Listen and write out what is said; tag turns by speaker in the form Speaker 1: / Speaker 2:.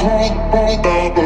Speaker 1: Bye.